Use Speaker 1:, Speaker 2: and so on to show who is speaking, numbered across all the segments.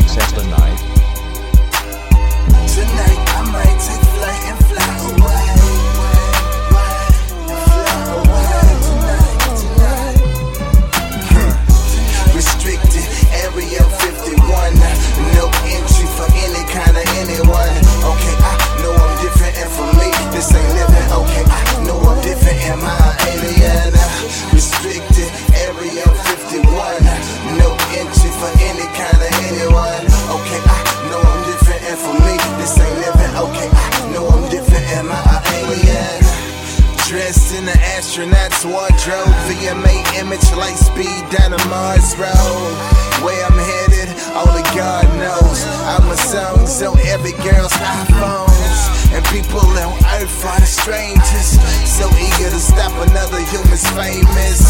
Speaker 1: Access denied.
Speaker 2: Astronaut's wardrobe, VMA image light speed down the Mars Road. Where I'm headed, only God knows. I'm a song, so every girl's iPhones. And people on earth are the strangest. So eager to stop another human's famous.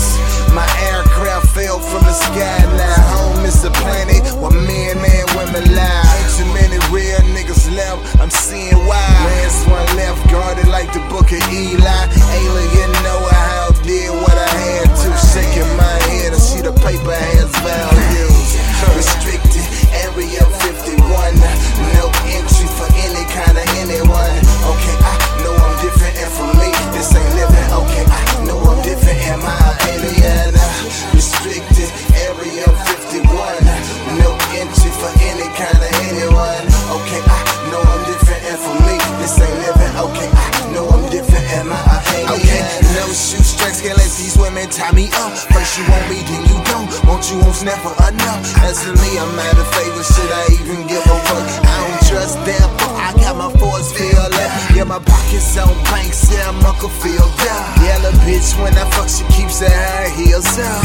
Speaker 2: You want me, then you don't. Want you won't never enough. As for me, I'm out of favor. Should I even give a fuck? I don't trust them, I got my force filled up. Yeah, my pockets on banks, yeah, I'm Uncle Phil. Yeah, yellow bitch when I fuck, she keeps her heels up.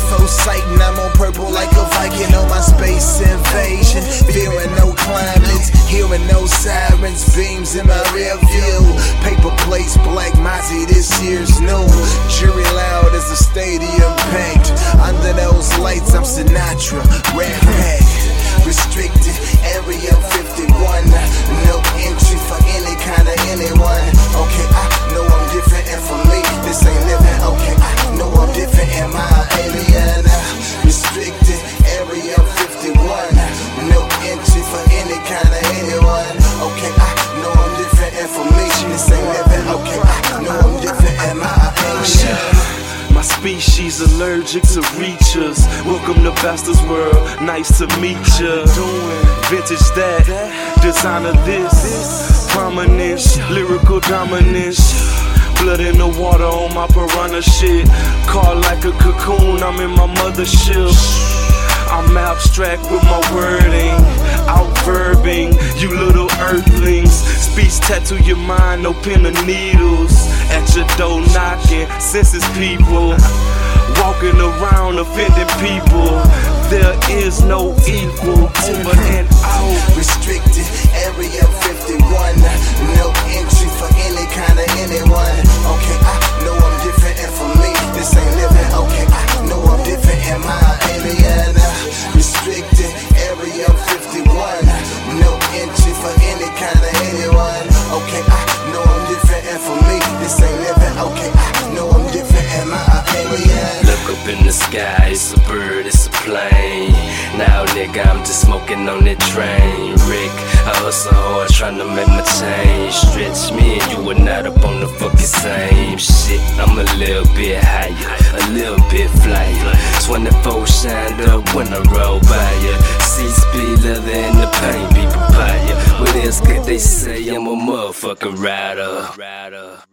Speaker 2: UFO sighting, I'm on purple like a Viking on my space invasion. Fearing no climates, hearing no sirens, beams in my rear view. Paper plates, black Mozzie, this year's new. Jury loud as the stadium packed. Under those lights, I'm Sinatra, rat pack. Restricted area 51. No entry for any kind
Speaker 3: allergic to reachers. Welcome to Bastards World, nice to meet ya. Vintage that, designer this, prominence, lyrical dominance. Blood in the water on my piranha shit. Car like a cocoon, I'm in my mothership. I'm abstract with my wording, outverbing, you little earthlings. Speech tattoo your mind, no pen or needles. At your door knocking, senses people. Walking around offending people. There is no equal over and out.
Speaker 2: Restricted area 51. No entry for any kind of anyone.
Speaker 4: Sky, it's a bird, it's a plane. Now, nigga, I'm just smoking on that train. Rick, I hustle hard trying to make my change. Stretch me and you are not up on the fucking same shit. I'm a little bit higher, a little bit flyer. 24 shined up when I roll by ya. See speed leather and the pain be papaya. What else could they say? I'm a motherfucking rider.